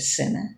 A sinner.